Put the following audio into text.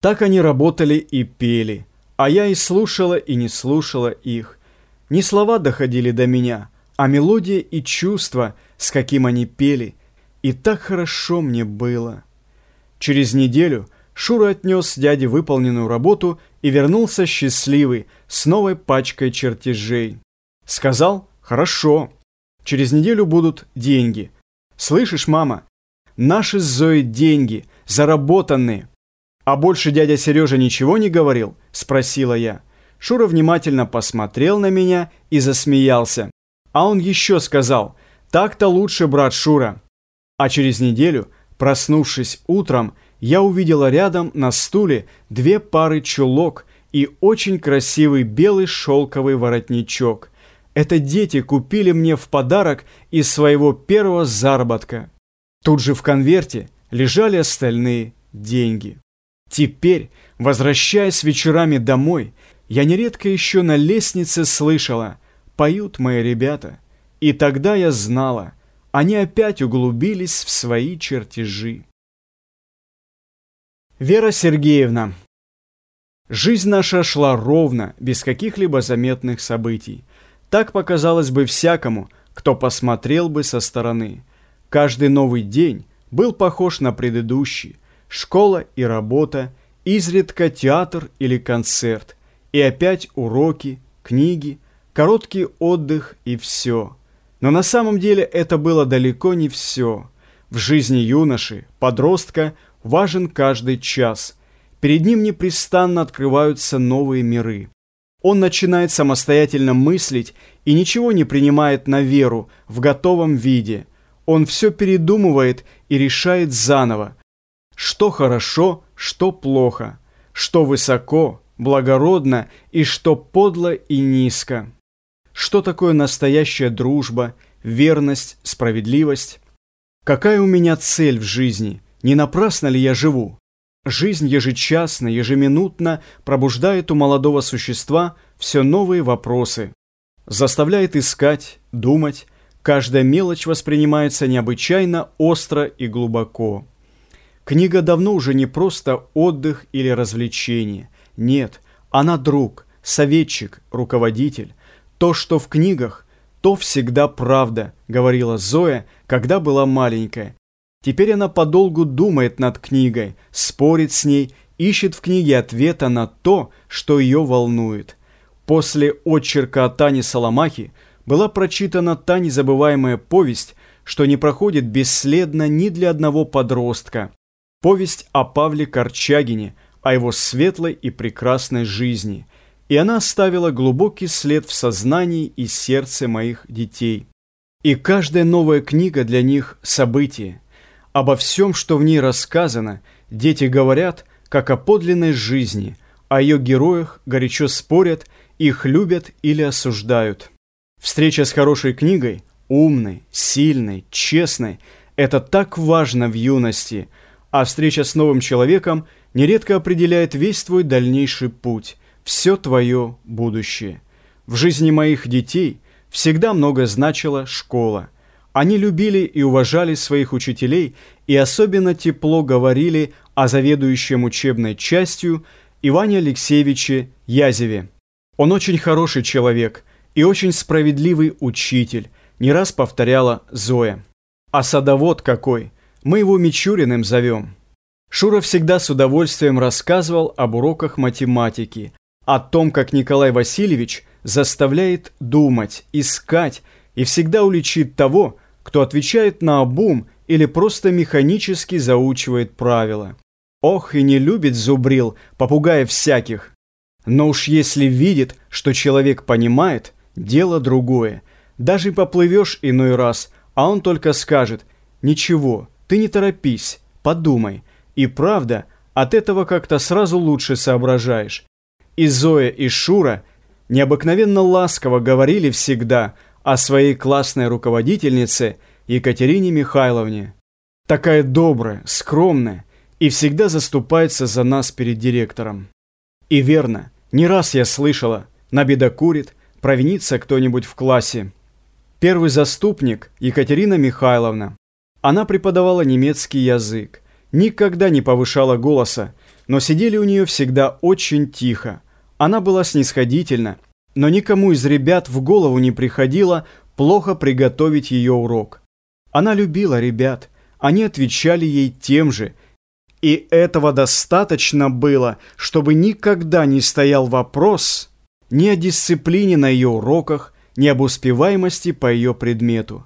Так они работали и пели, а я и слушала, и не слушала их. Не слова доходили до меня, а мелодия и чувство, с каким они пели. И так хорошо мне было. Через неделю Шура отнес дяде выполненную работу и вернулся счастливый, с новой пачкой чертежей. Сказал «Хорошо, через неделю будут деньги». «Слышишь, мама, наши с Зоей деньги, заработанные». «А больше дядя Сережа ничего не говорил?» – спросила я. Шура внимательно посмотрел на меня и засмеялся. А он еще сказал «Так-то лучше, брат Шура». А через неделю, проснувшись утром, я увидела рядом на стуле две пары чулок и очень красивый белый шелковый воротничок. Это дети купили мне в подарок из своего первого заработка. Тут же в конверте лежали остальные деньги. Теперь, возвращаясь вечерами домой, я нередко еще на лестнице слышала «Поют мои ребята». И тогда я знала, они опять углубились в свои чертежи. Вера Сергеевна Жизнь наша шла ровно, без каких-либо заметных событий. Так показалось бы всякому, кто посмотрел бы со стороны. Каждый новый день был похож на предыдущий. Школа и работа, изредка театр или концерт. И опять уроки, книги, короткий отдых и все. Но на самом деле это было далеко не все. В жизни юноши, подростка важен каждый час – Перед ним непрестанно открываются новые миры. Он начинает самостоятельно мыслить и ничего не принимает на веру в готовом виде. Он все передумывает и решает заново, что хорошо, что плохо, что высоко, благородно и что подло и низко. Что такое настоящая дружба, верность, справедливость? Какая у меня цель в жизни? Не напрасно ли я живу? Жизнь ежечасно, ежеминутно пробуждает у молодого существа все новые вопросы, заставляет искать, думать, каждая мелочь воспринимается необычайно остро и глубоко. Книга давно уже не просто отдых или развлечение. Нет, она друг, советчик, руководитель. То, что в книгах, то всегда правда, говорила Зоя, когда была маленькая, Теперь она подолгу думает над книгой, спорит с ней, ищет в книге ответа на то, что ее волнует. После отчерка о Тане Соломахи была прочитана та незабываемая повесть, что не проходит бесследно ни для одного подростка. Повесть о Павле Корчагине, о его светлой и прекрасной жизни. И она оставила глубокий след в сознании и сердце моих детей. И каждая новая книга для них – событие – Обо всем, что в ней рассказано, дети говорят, как о подлинной жизни, о ее героях горячо спорят, их любят или осуждают. Встреча с хорошей книгой, умной, сильной, честной, это так важно в юности, а встреча с новым человеком нередко определяет весь твой дальнейший путь, все твое будущее. В жизни моих детей всегда много значила школа – они любили и уважали своих учителей и особенно тепло говорили о заведующем учебной частью Иване Алексеевиче Язеве. Он очень хороший человек и очень справедливый учитель, не раз повторяла Зоя. А садовод какой, мы его Мичуриным зовем. Шура всегда с удовольствием рассказывал об уроках математики, о том, как Николай Васильевич заставляет думать, искать и всегда уличит того, кто отвечает на обум или просто механически заучивает правила. Ох, и не любит зубрил, попугаев всяких. Но уж если видит, что человек понимает, дело другое. Даже поплывешь иной раз, а он только скажет «Ничего, ты не торопись, подумай». И правда, от этого как-то сразу лучше соображаешь. И Зоя, и Шура необыкновенно ласково говорили всегда – о своей классной руководительнице Екатерине Михайловне. Такая добрая, скромная и всегда заступается за нас перед директором. И верно, не раз я слышала, набедокурит, провинится кто-нибудь в классе. Первый заступник Екатерина Михайловна. Она преподавала немецкий язык. никогда не повышала голоса, но сидели у нее всегда очень тихо. Она была снисходительна, но никому из ребят в голову не приходило плохо приготовить ее урок. Она любила ребят, они отвечали ей тем же, и этого достаточно было, чтобы никогда не стоял вопрос ни о дисциплине на ее уроках, ни об успеваемости по ее предмету.